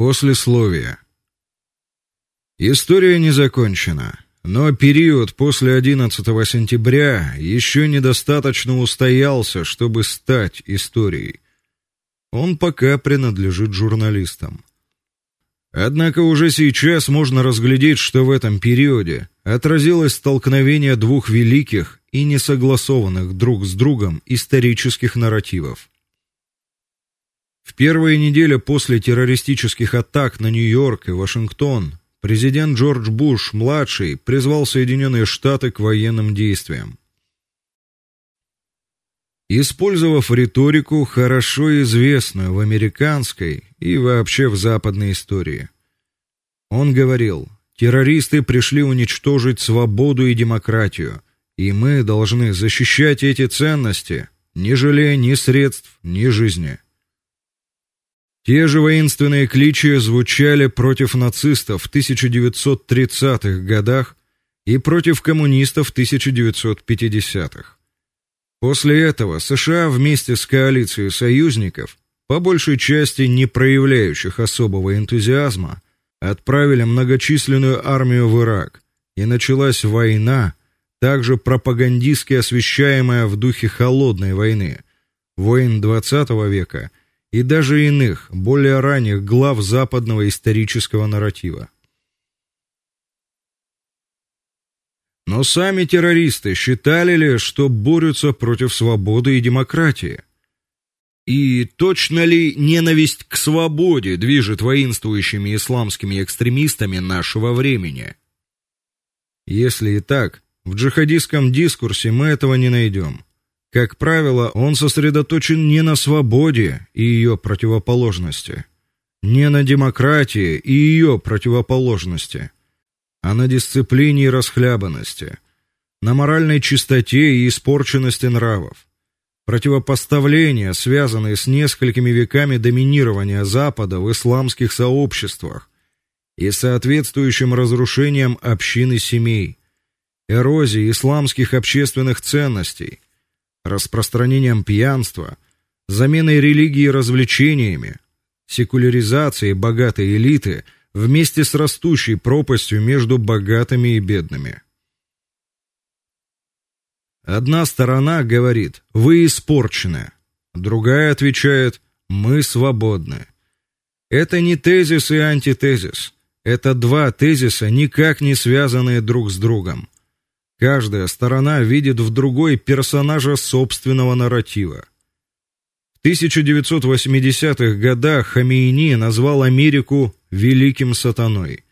Послесловие. История не закончена, но период после 11 сентября еще недостаточно устоялся, чтобы стать историей. Он пока принадлежит журналистам. Однако уже сейчас можно разглядеть, что в этом периоде отразилось столкновение двух великих и несогласованных друг с другом исторических нарративов. В первые недели после террористических атак на Нью-Йорк и Вашингтон президент Джордж Буш младший призвал Соединенные Штаты к военным действиям. Использовав риторику, хорошо известную в американской и вообще в западной истории. Он говорил: "Террористы пришли уничтожить свободу и демократию, и мы должны защищать эти ценности, не жалея ни средств, ни жизни". Те же воинственные кличи звучали против нацистов в 1930-х годах и против коммунистов в 1950-х. После этого США вместе с коалицией союзников, по большей части не проявляющих особого энтузиазма, отправили многочисленную армию в Ирак, и началась война, также пропагандистски освещаемая в духе холодной войны, войн XX века и даже иных, более ранних глав западного исторического нарратива. Но сами террористы считали ли, что борются против свободы и демократии? И точно ли ненависть к свободе движет воинствующими исламскими экстремистами нашего времени? Если и так, в джихадистском дискурсе мы этого не найдем. Как правило, он сосредоточен не на свободе и ее противоположности, не на демократии и ее противоположности, а на дисциплине и расхлябанности, на моральной чистоте и испорченности нравов. Противопоставления, связанные с несколькими веками доминирования Запада в исламских сообществах и соответствующим разрушением общин и семей, эрозией исламских общественных ценностей, распространением пьянства, заменой религии развлечениями, секуляризацией богатой элиты – вместе с растущей пропастью между богатыми и бедными. Одна сторона говорит: "Вы испорчены", другая отвечает: "Мы свободны". Это не тезис и антитезис. Это два тезиса, никак не связанные друг с другом. Каждая сторона видит в другой персонажа собственного нарратива. В 1980-х годах Хамейни назвал Америку великим сатаной.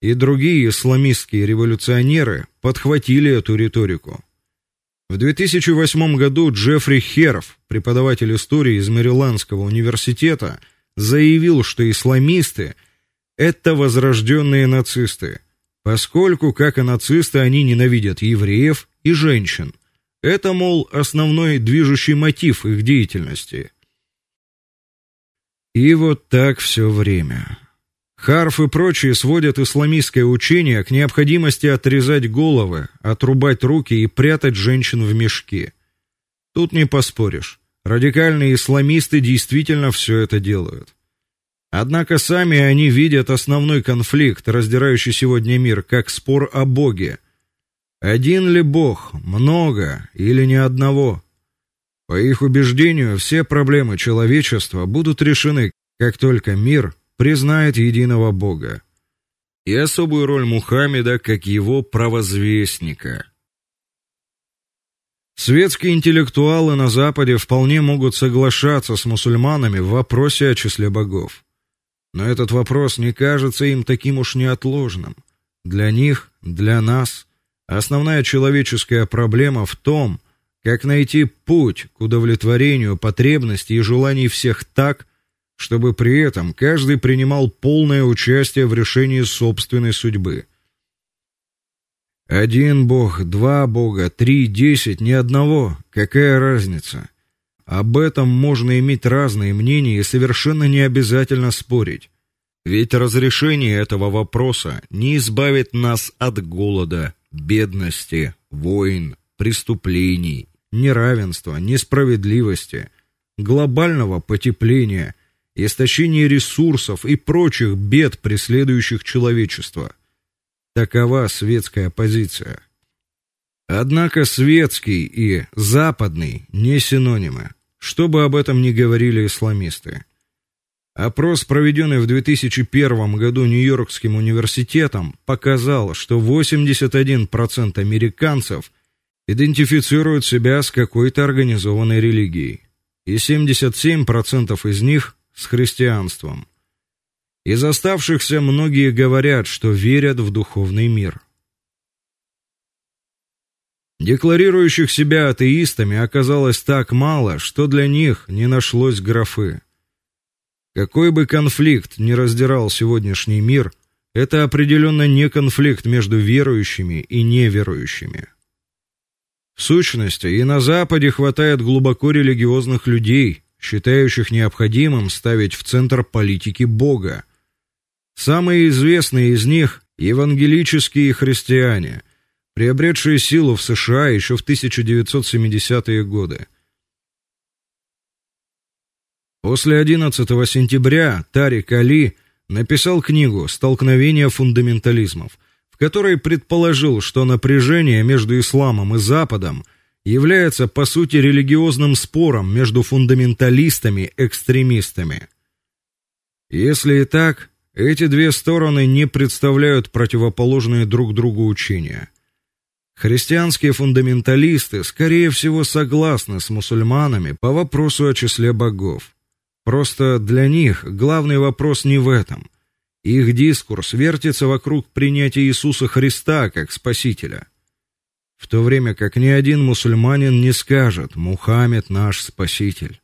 И другие исламистские революционеры подхватили эту риторику. В 2008 году Джеффри Херф, преподаватель истории из Мэриландского университета, заявил, что исламисты это возрожденные нацисты, поскольку, как и нацисты, они ненавидят евреев и женщин. Это, мол, основной движущий мотив их деятельности. И вот так все время. Харф и прочие сводят исламистское учение к необходимости отрезать головы, отрубать руки и прятать женщин в мешки. Тут не поспоришь. Радикальные исламисты действительно все это делают. Однако сами они видят основной конфликт, раздирающий сегодня мир, как спор о Боге, один ли Бог, много или ни одного? По их убеждению, все проблемы человечества будут решены, как только мир признает единого Бога. И особую роль Мухаммеда как его провозвестника. Светские интеллектуалы на западе вполне могут соглашаться с мусульманами в вопросе о числе богов. Но этот вопрос не кажется им таким уж неотложным. Для них, для нас Основная человеческая проблема в том, как найти путь к удовлетворению потребностей и желаний всех так, чтобы при этом каждый принимал полное участие в решении собственной судьбы. Один бог, два бога, три, десять, ни одного. Какая разница? Об этом можно иметь разные мнения и совершенно не обязательно спорить. Ведь разрешение этого вопроса не избавит нас от голода, бедности, войн, преступлений, неравенства, несправедливости, глобального потепления истощение ресурсов и прочих бед, преследующих человечество. Такова светская позиция. Однако светский и западный не синонимы, что бы об этом ни говорили исламисты. Опрос, проведенный в 2001 году Нью-Йоркским университетом, показал, что 81% американцев идентифицируют себя с какой-то организованной религией, и 77% из них с христианством. Из оставшихся многие говорят, что верят в духовный мир. Декларирующих себя атеистами оказалось так мало, что для них не нашлось графы. Какой бы конфликт ни раздирал сегодняшний мир, это определенно не конфликт между верующими и неверующими. В сущности, и на западе хватает глубоко религиозных людей, считающих необходимым ставить в центр политики Бога. Самые известные из них евангелические христиане, приобретшие силу в США еще в 1970-е годы. После 11 сентября Тарик Али написал книгу Столкновение фундаментализмов, в которой предположил, что напряжение между исламом и Западом является по сути религиозным спором между фундаменталистами и экстремистами. Если и так, эти две стороны не представляют противоположные друг другу учения. Христианские фундаменталисты скорее всего согласны с мусульманами по вопросу о числе богов. Просто для них главный вопрос не в этом. Их дискурс вертится вокруг принятия Иисуса Христа как спасителя. В то время как ни один мусульманин не скажет: "Мухаммед наш спаситель".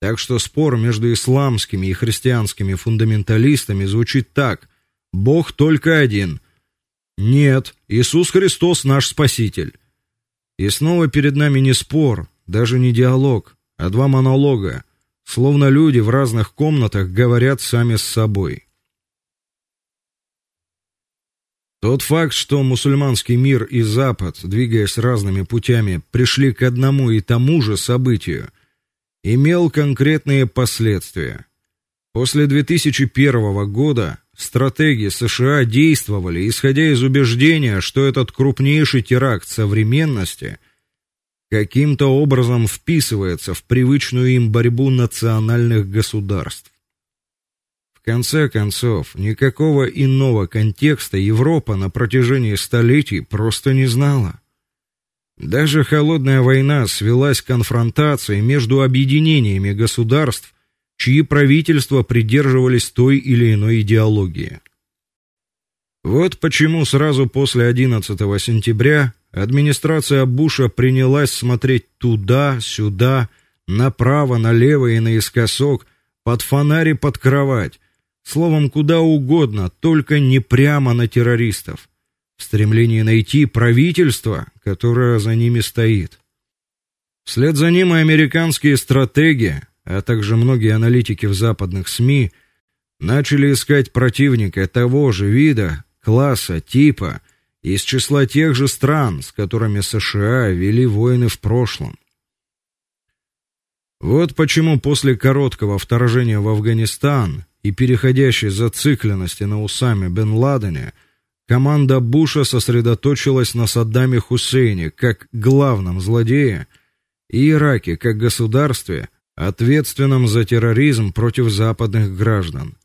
Так что спор между исламскими и христианскими фундаменталистами звучит так: Бог только один. Нет, Иисус Христос наш спаситель. И снова перед нами не спор, даже не диалог, а два монолога словно люди в разных комнатах говорят сами с собой. Тот факт, что мусульманский мир и Запад, двигаясь разными путями, пришли к одному и тому же событию, имел конкретные последствия. После 2001 года стратеги США действовали, исходя из убеждения, что этот крупнейший теракт современности – каким-то образом вписывается в привычную им борьбу национальных государств. В конце концов, никакого иного контекста Европа на протяжении столетий просто не знала. Даже холодная война свелась к конфронтации между объединениями государств, чьи правительства придерживались той или иной идеологии. Вот почему сразу после 11 сентября Администрация Буша принялась смотреть туда, сюда, направо, налево и наискосок, под фонарь и под кровать, словом, куда угодно, только не прямо на террористов, в стремлении найти правительство, которое за ними стоит. Вслед за ним и американские стратеги, а также многие аналитики в западных СМИ начали искать противника того же вида, класса, типа, из числа тех же стран, с которыми США вели войны в прошлом. Вот почему после короткого вторжения в Афганистан и переходящей зацикленности на Усаме бен Ладене команда Буша сосредоточилась на Саддаме Хусейне как главном злодее и Ираке как государстве, ответственном за терроризм против западных граждан.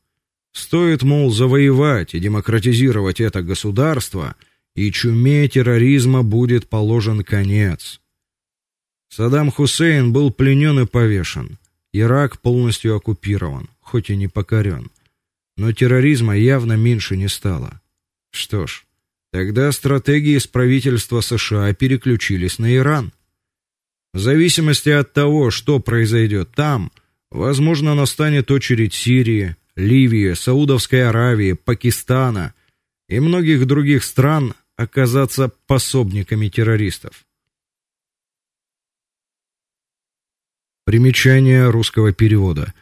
Стоит мол завоевать и демократизировать это государство, и чуме терроризма будет положен конец. Саддам Хусейн был пленен и повешен. Ирак полностью оккупирован, хоть и не покорен. Но терроризма явно меньше не стало. Что ж, тогда стратегии с правительства США переключились на Иран. В зависимости от того, что произойдет там, возможно, настанет очередь Сирии, Ливии, Саудовской Аравии, Пакистана и многих других стран, оказаться пособниками террористов. Примечание русского перевода.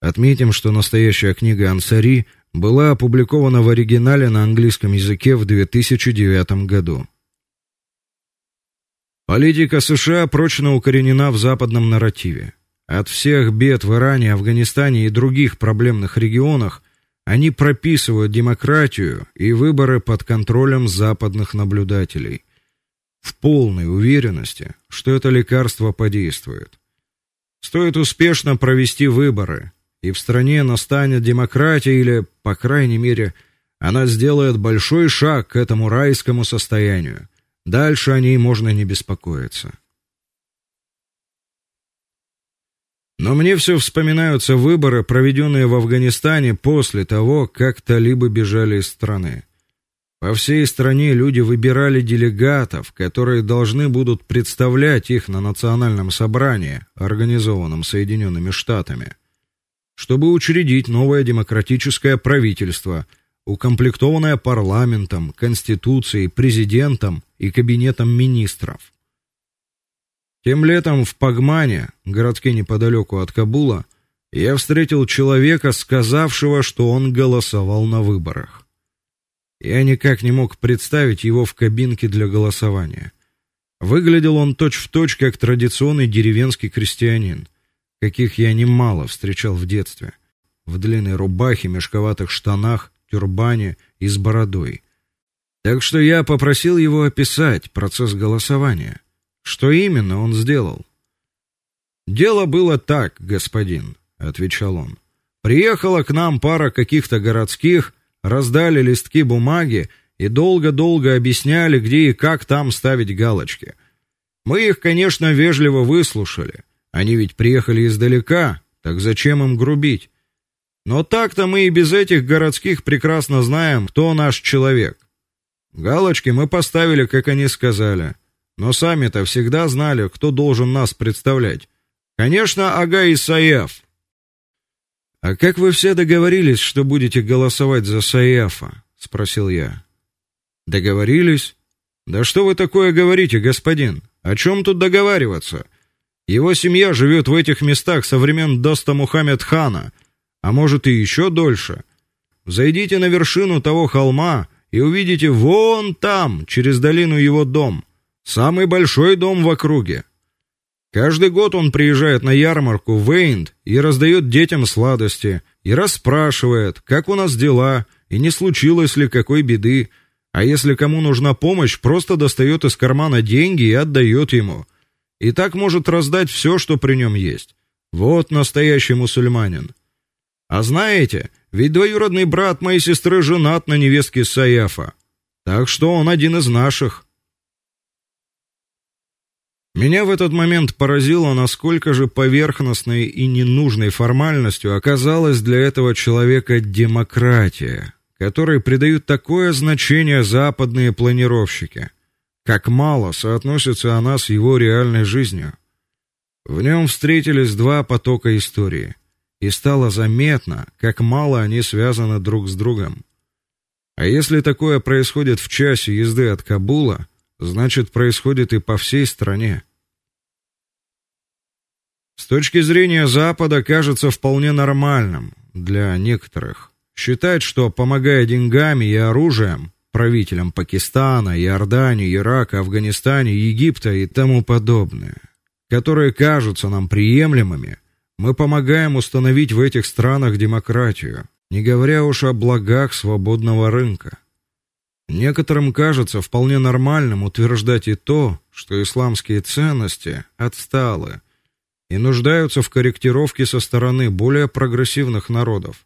Отметим, что настоящая книга Ансари была опубликована в оригинале на английском языке в 2009 году. Политика США прочно укоренена в западном нарративе. От всех бед в Иране, Афганистане и других проблемных регионах они прописывают демократию и выборы под контролем западных наблюдателей в полной уверенности, что это лекарство подействует. Стоит успешно провести выборы, и в стране настанет демократия или, по крайней мере, она сделает большой шаг к этому райскому состоянию. Дальше о ней можно не беспокоиться. Но мне все вспоминаются выборы, проведенные в Афганистане после того, как талибы бежали из страны. По всей стране люди выбирали делегатов, которые должны будут представлять их на национальном собрании, организованном Соединенными Штатами, чтобы учредить новое демократическое правительство, укомплектованное парламентом, конституцией, президентом и кабинетом министров. Тем летом в Пагмане, городке неподалеку от Кабула, я встретил человека, сказавшего, что он голосовал на выборах. Я никак не мог представить его в кабинке для голосования. Выглядел он точь-в-точь как традиционный деревенский крестьянин, каких я немало встречал в детстве, в длинной рубахе, мешковатых штанах, тюрбане и с бородой. Так что я попросил его описать процесс голосования. Что именно он сделал? Дело было так, господин, отвечал он. Приехала к нам пара каких-то городских раздали листки бумаги и долго-долго объясняли, где и как там ставить галочки. Мы их, конечно, вежливо выслушали. Они ведь приехали издалека, так зачем им грубить? Но так-то мы и без этих городских прекрасно знаем, кто наш человек. Галочки мы поставили, как они сказали, но сами-то всегда знали, кто должен нас представлять. Конечно, Ага Исаев, а как вы все договорились, что будете голосовать за Саяфа? спросил я. Договорились? Да что вы такое говорите, господин? О чем тут договариваться? Его семья живет в этих местах со времен Доста Мухаммед хана, а может и еще дольше. Зайдите на вершину того холма и увидите вон там, через долину его дом, самый большой дом в округе. Каждый год он приезжает на ярмарку в Эйнд и раздает детям сладости, и расспрашивает, как у нас дела, и не случилось ли какой беды, а если кому нужна помощь, просто достает из кармана деньги и отдает ему. И так может раздать все, что при нем есть. Вот настоящий мусульманин. А знаете, ведь двоюродный брат моей сестры женат на невестке Саяфа. Так что он один из наших. Меня в этот момент поразило, насколько же поверхностной и ненужной формальностью оказалась для этого человека демократия, которой придают такое значение западные планировщики. Как мало соотносится она с его реальной жизнью. В нем встретились два потока истории, и стало заметно, как мало они связаны друг с другом. А если такое происходит в часе езды от Кабула, значит, происходит и по всей стране. С точки зрения Запада кажется вполне нормальным для некоторых считать, что помогая деньгами и оружием правителям Пакистана, Иордании, Ирака, Афганистана, Египта и тому подобное, которые кажутся нам приемлемыми, мы помогаем установить в этих странах демократию, не говоря уж о благах свободного рынка. Некоторым кажется вполне нормальным утверждать и то, что исламские ценности отсталы и нуждаются в корректировке со стороны более прогрессивных народов,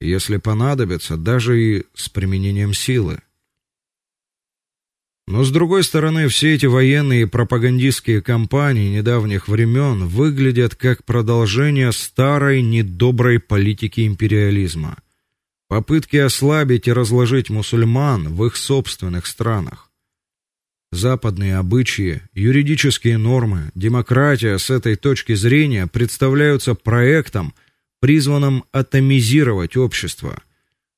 если понадобится, даже и с применением силы. Но с другой стороны, все эти военные и пропагандистские кампании недавних времен выглядят как продолжение старой недоброй политики империализма, попытки ослабить и разложить мусульман в их собственных странах. Западные обычаи, юридические нормы, демократия с этой точки зрения представляются проектом, призванным атомизировать общество,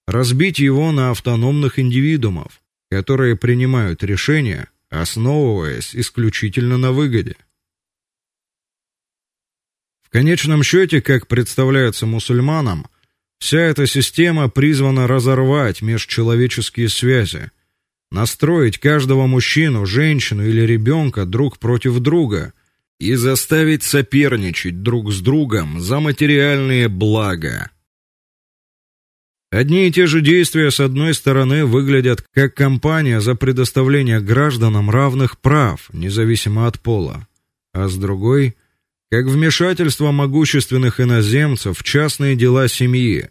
разбить его на автономных индивидуумов, которые принимают решения, основываясь исключительно на выгоде. В конечном счете, как представляется мусульманам, вся эта система призвана разорвать межчеловеческие связи, настроить каждого мужчину, женщину или ребенка друг против друга и заставить соперничать друг с другом за материальные блага. Одни и те же действия с одной стороны выглядят как кампания за предоставление гражданам равных прав, независимо от пола, а с другой как вмешательство могущественных иноземцев в частные дела семьи,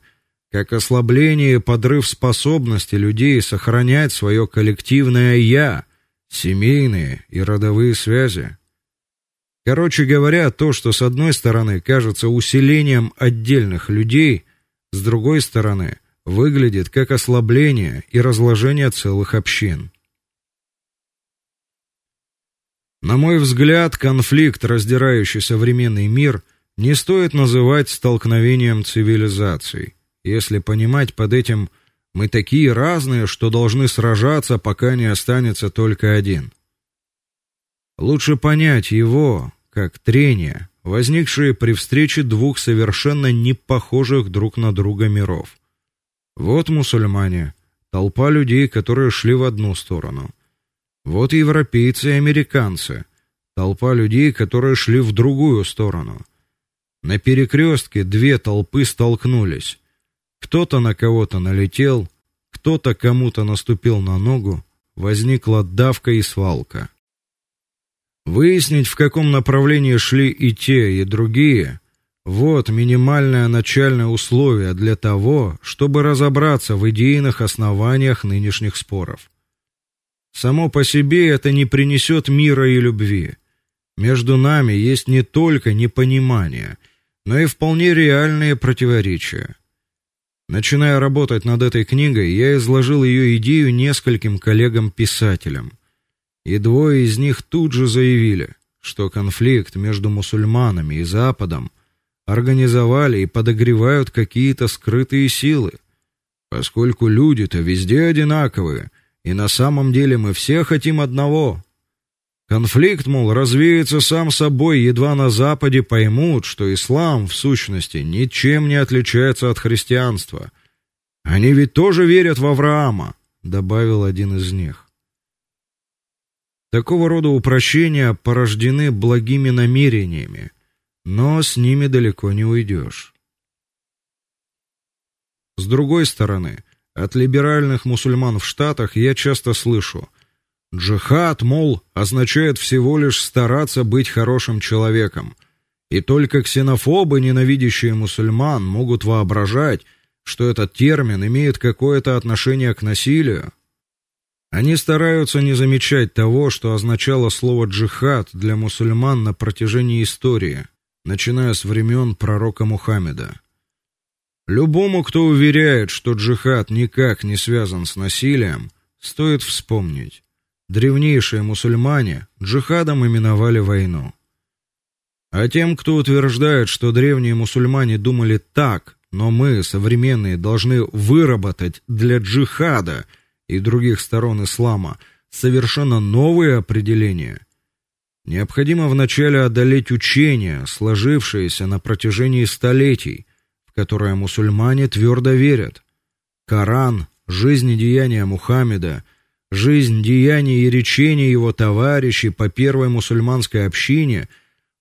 как ослабление и подрыв способности людей сохранять свое коллективное я, семейные и родовые связи. Короче говоря, то, что с одной стороны кажется усилением отдельных людей, с другой стороны выглядит как ослабление и разложение целых общин. На мой взгляд, конфликт, раздирающий современный мир, не стоит называть столкновением цивилизаций. Если понимать под этим мы такие разные, что должны сражаться, пока не останется только один. Лучше понять его как трение, возникшее при встрече двух совершенно не похожих друг на друга миров. Вот мусульмане, толпа людей, которые шли в одну сторону. Вот европейцы и американцы, толпа людей, которые шли в другую сторону. На перекрестке две толпы столкнулись. Кто-то на кого-то налетел, кто-то кому-то наступил на ногу, возникла давка и свалка. Выяснить, в каком направлении шли и те, и другие, вот минимальное начальное условие для того, чтобы разобраться в идейных основаниях нынешних споров. Само по себе это не принесет мира и любви. Между нами есть не только непонимание, но и вполне реальные противоречия. Начиная работать над этой книгой, я изложил ее идею нескольким коллегам-писателям. И двое из них тут же заявили, что конфликт между мусульманами и Западом организовали и подогревают какие-то скрытые силы, поскольку люди-то везде одинаковые – и на самом деле мы все хотим одного. Конфликт, мол, развеется сам собой, едва на западе поймут, что ислам в сущности ничем не отличается от христианства. Они ведь тоже верят в Авраама, добавил один из них. Такого рода упрощения порождены благими намерениями, но с ними далеко не уйдешь. С другой стороны, от либеральных мусульман в Штатах я часто слышу: джихад, мол, означает всего лишь стараться быть хорошим человеком. И только ксенофобы, ненавидящие мусульман, могут воображать, что этот термин имеет какое-то отношение к насилию. Они стараются не замечать того, что означало слово джихад для мусульман на протяжении истории, начиная с времен пророка Мухаммеда. Любому, кто уверяет, что джихад никак не связан с насилием, стоит вспомнить: древнейшие мусульмане джихадом именовали войну. А тем, кто утверждает, что древние мусульмане думали так, но мы, современные, должны выработать для джихада и других сторон ислама совершенно новые определения, необходимо вначале одолеть учения, сложившиеся на протяжении столетий которое мусульмане твердо верят. Коран, жизнь и деяния Мухаммеда, жизнь, деяния и речения его товарищей по первой мусульманской общине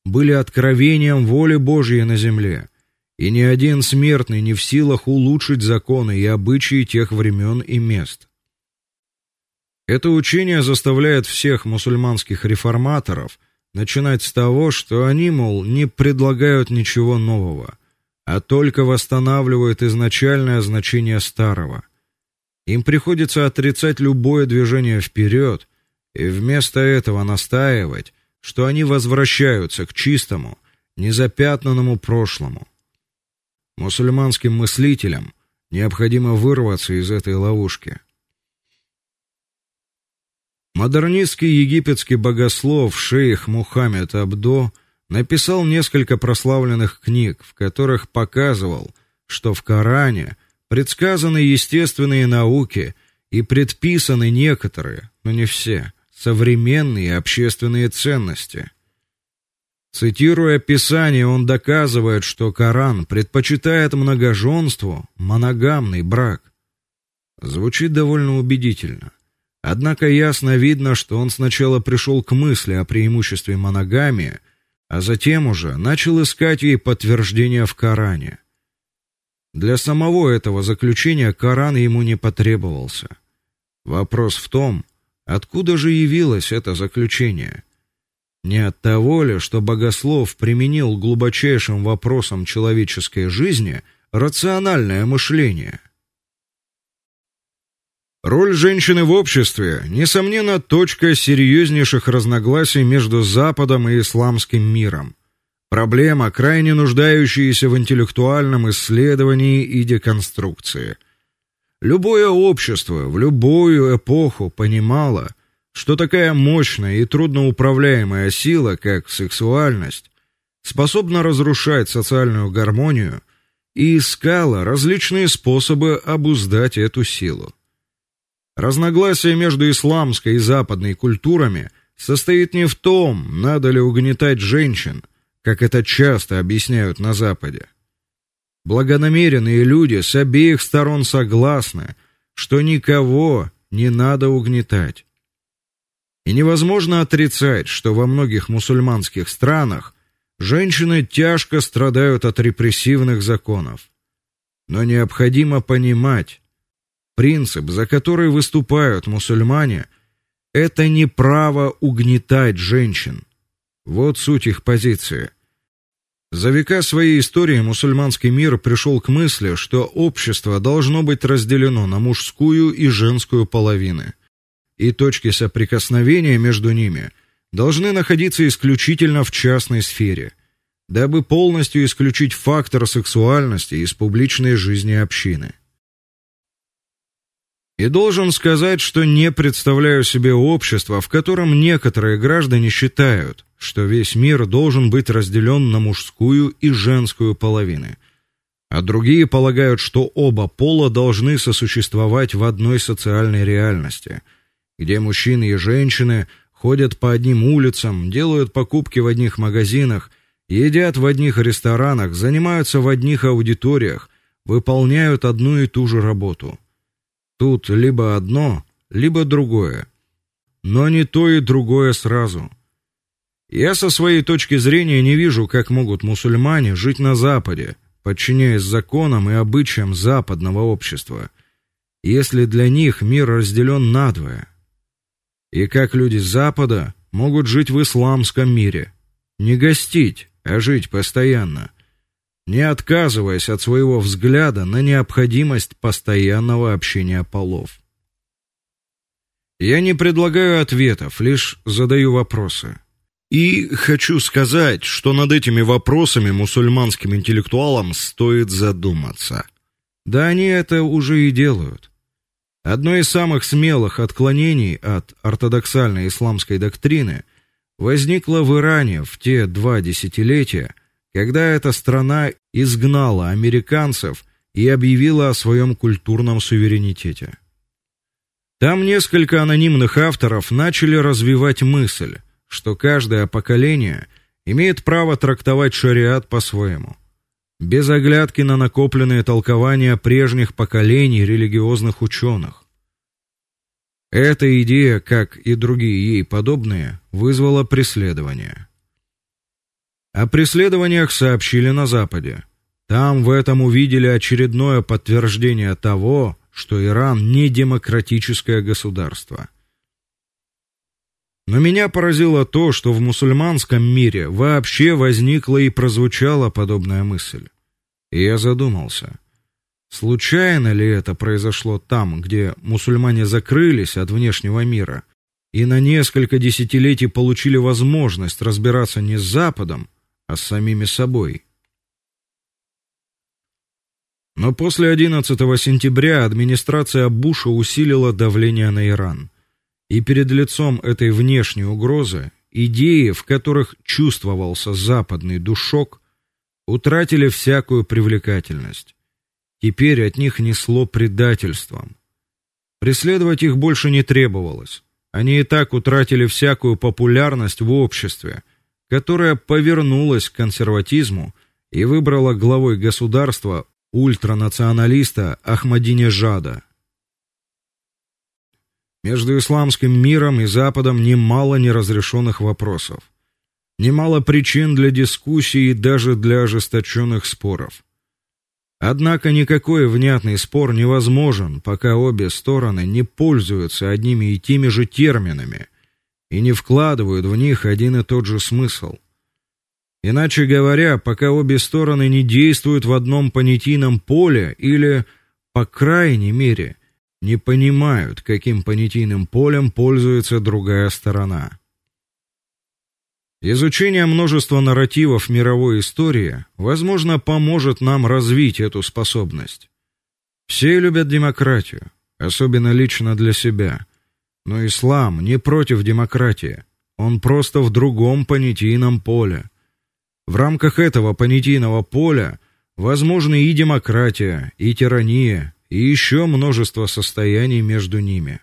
были откровением воли Божьей на земле, и ни один смертный не в силах улучшить законы и обычаи тех времен и мест. Это учение заставляет всех мусульманских реформаторов начинать с того, что они, мол, не предлагают ничего нового, а только восстанавливают изначальное значение старого. Им приходится отрицать любое движение вперед и вместо этого настаивать, что они возвращаются к чистому, незапятнанному прошлому. Мусульманским мыслителям необходимо вырваться из этой ловушки. Модернистский египетский богослов шейх Мухаммед Абдо написал несколько прославленных книг, в которых показывал, что в Коране предсказаны естественные науки и предписаны некоторые, но не все, современные общественные ценности. Цитируя Писание, он доказывает, что Коран предпочитает многоженству моногамный брак. Звучит довольно убедительно. Однако ясно видно, что он сначала пришел к мысли о преимуществе моногамии, а затем уже начал искать ей подтверждения в Коране. Для самого этого заключения Коран ему не потребовался. Вопрос в том, откуда же явилось это заключение? Не от того ли, что богослов применил глубочайшим вопросам человеческой жизни рациональное мышление? Роль женщины в обществе несомненно точка серьезнейших разногласий между Западом и исламским миром. Проблема, крайне нуждающаяся в интеллектуальном исследовании и деконструкции. Любое общество в любую эпоху понимало, что такая мощная и трудноуправляемая сила, как сексуальность, способна разрушать социальную гармонию и искала различные способы обуздать эту силу. Разногласие между исламской и западной культурами состоит не в том, надо ли угнетать женщин, как это часто объясняют на западе. Благонамеренные люди с обеих сторон согласны, что никого не надо угнетать. И невозможно отрицать, что во многих мусульманских странах женщины тяжко страдают от репрессивных законов. Но необходимо понимать, Принцип, за который выступают мусульмане, это не право угнетать женщин. Вот суть их позиции. За века своей истории мусульманский мир пришел к мысли, что общество должно быть разделено на мужскую и женскую половины, и точки соприкосновения между ними должны находиться исключительно в частной сфере, дабы полностью исключить фактор сексуальности из публичной жизни общины. И должен сказать, что не представляю себе общества, в котором некоторые граждане считают, что весь мир должен быть разделен на мужскую и женскую половины, а другие полагают, что оба пола должны сосуществовать в одной социальной реальности, где мужчины и женщины ходят по одним улицам, делают покупки в одних магазинах, едят в одних ресторанах, занимаются в одних аудиториях, выполняют одну и ту же работу. Тут либо одно, либо другое. Но не то и другое сразу. Я со своей точки зрения не вижу, как могут мусульмане жить на западе, подчиняясь законам и обычаям западного общества, если для них мир разделен надвое. И как люди запада могут жить в исламском мире, не гостить, а жить постоянно не отказываясь от своего взгляда на необходимость постоянного общения полов. Я не предлагаю ответов, лишь задаю вопросы. И хочу сказать, что над этими вопросами мусульманским интеллектуалам стоит задуматься. Да они это уже и делают. Одно из самых смелых отклонений от ортодоксальной исламской доктрины возникло в Иране в те два десятилетия, когда эта страна изгнала американцев и объявила о своем культурном суверенитете. Там несколько анонимных авторов начали развивать мысль, что каждое поколение имеет право трактовать шариат по-своему, без оглядки на накопленные толкования прежних поколений религиозных ученых. Эта идея, как и другие ей подобные, вызвала преследование. О преследованиях сообщили на западе. Там в этом увидели очередное подтверждение того, что Иран не демократическое государство. Но меня поразило то, что в мусульманском мире вообще возникла и прозвучала подобная мысль. И я задумался: случайно ли это произошло там, где мусульмане закрылись от внешнего мира и на несколько десятилетий получили возможность разбираться не с Западом, а с самими собой. Но после 11 сентября администрация Буша усилила давление на Иран. И перед лицом этой внешней угрозы идеи, в которых чувствовался западный душок, утратили всякую привлекательность. Теперь от них несло предательством. Преследовать их больше не требовалось. Они и так утратили всякую популярность в обществе которая повернулась к консерватизму и выбрала главой государства ультранационалиста Ахмадинежада. Между исламским миром и Западом немало неразрешенных вопросов. немало причин для дискуссий и даже для ожесточенных споров. Однако никакой внятный спор невозможен, пока обе стороны не пользуются одними и теми же терминами и не вкладывают в них один и тот же смысл. Иначе говоря, пока обе стороны не действуют в одном понятийном поле или, по крайней мере, не понимают, каким понятийным полем пользуется другая сторона. Изучение множества нарративов мировой истории, возможно, поможет нам развить эту способность. Все любят демократию, особенно лично для себя. Но ислам не против демократии. Он просто в другом понятийном поле. В рамках этого понятийного поля возможны и демократия, и тирания, и еще множество состояний между ними.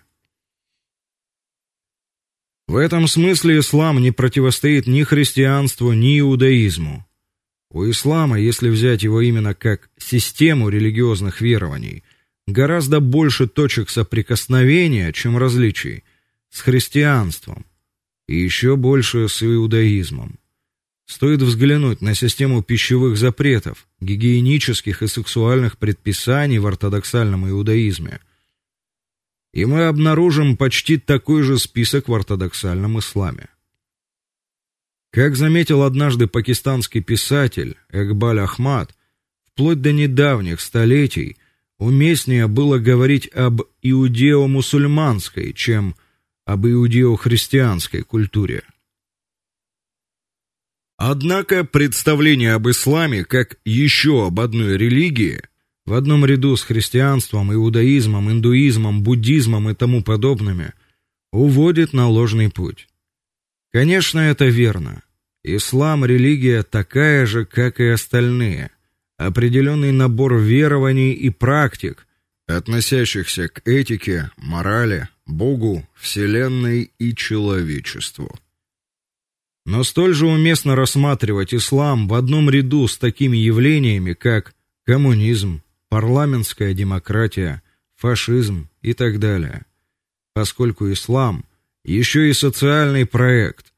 В этом смысле ислам не противостоит ни христианству, ни иудаизму. У ислама, если взять его именно как систему религиозных верований, гораздо больше точек соприкосновения, чем различий с христианством, и еще больше с иудаизмом. Стоит взглянуть на систему пищевых запретов, гигиенических и сексуальных предписаний в ортодоксальном иудаизме – и мы обнаружим почти такой же список в ортодоксальном исламе. Как заметил однажды пакистанский писатель Экбаль Ахмад, вплоть до недавних столетий уместнее было говорить об иудео-мусульманской, чем об иудео-христианской культуре. Однако представление об исламе как еще об одной религии в одном ряду с христианством, иудаизмом, индуизмом, буддизмом и тому подобными, уводит на ложный путь. Конечно, это верно. Ислам религия такая же, как и остальные, определенный набор верований и практик, относящихся к этике, морали, Богу, вселенной и человечеству. Но столь же уместно рассматривать ислам в одном ряду с такими явлениями, как коммунизм, парламентская демократия, фашизм и так далее. Поскольку ислам еще и социальный проект,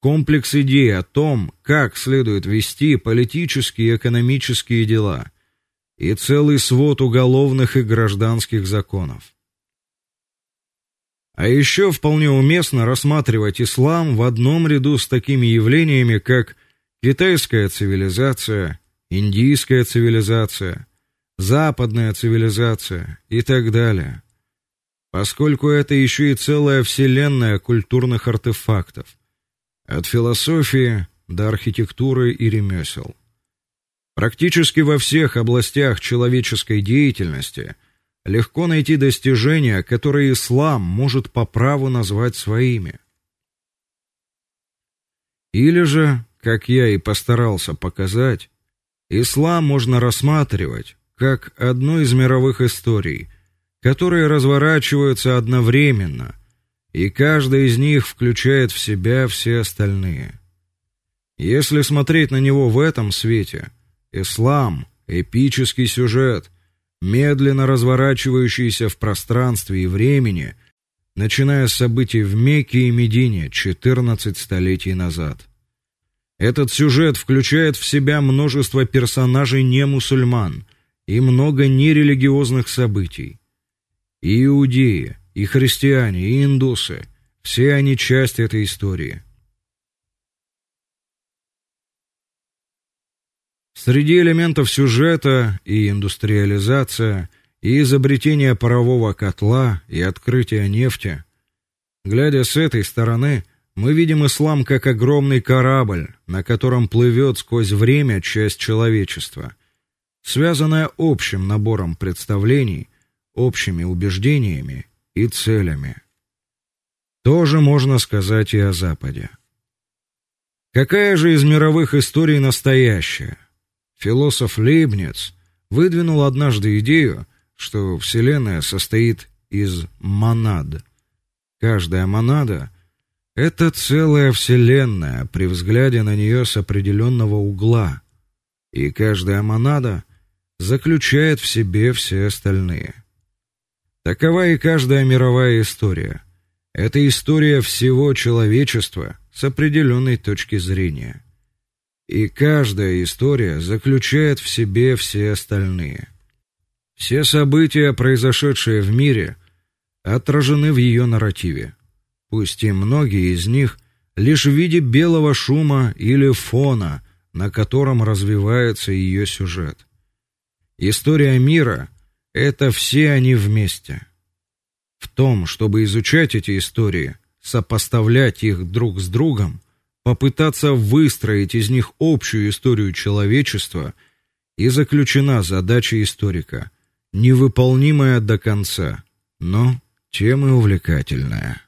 комплекс идей о том, как следует вести политические и экономические дела, и целый свод уголовных и гражданских законов. А еще вполне уместно рассматривать ислам в одном ряду с такими явлениями, как китайская цивилизация, индийская цивилизация, западная цивилизация и так далее. Поскольку это еще и целая вселенная культурных артефактов, от философии до архитектуры и ремесел. Практически во всех областях человеческой деятельности легко найти достижения, которые ислам может по праву назвать своими. Или же, как я и постарался показать, ислам можно рассматривать как одну из мировых историй, которые разворачиваются одновременно, и каждая из них включает в себя все остальные. Если смотреть на него в этом свете, ислам эпический сюжет, медленно разворачивающийся в пространстве и времени, начиная с событий в Мекке и Медине 14 столетий назад. Этот сюжет включает в себя множество персонажей не мусульман, и много нерелигиозных событий. Иудеи, и христиане, и индусы все они часть этой истории. Среди элементов сюжета и индустриализация, и изобретение парового котла, и открытие нефти. Глядя с этой стороны, мы видим ислам как огромный корабль, на котором плывет сквозь время часть человечества связанная общим набором представлений, общими убеждениями и целями. Тоже можно сказать и о Западе. Какая же из мировых историй настоящая? Философ Лейбниц выдвинул однажды идею, что Вселенная состоит из монад. Каждая монада это целая вселенная при взгляде на нее с определенного угла, и каждая монада заключает в себе все остальные. Такова и каждая мировая история. Это история всего человечества с определенной точки зрения. И каждая история заключает в себе все остальные. Все события, произошедшие в мире, отражены в ее нарративе. Пусть и многие из них лишь в виде белого шума или фона, на котором развивается ее сюжет. История мира это все они вместе. В том, чтобы изучать эти истории, сопоставлять их друг с другом, попытаться выстроить из них общую историю человечества, и заключена задача историка, невыполнимая до конца, но тем и увлекательная.